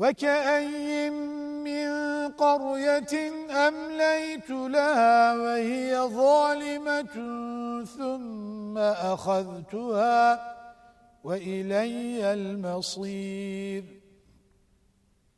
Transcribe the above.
وكأي من قرية أمليت لها وهي ظالمة ثم أخذتها وإلي المصير.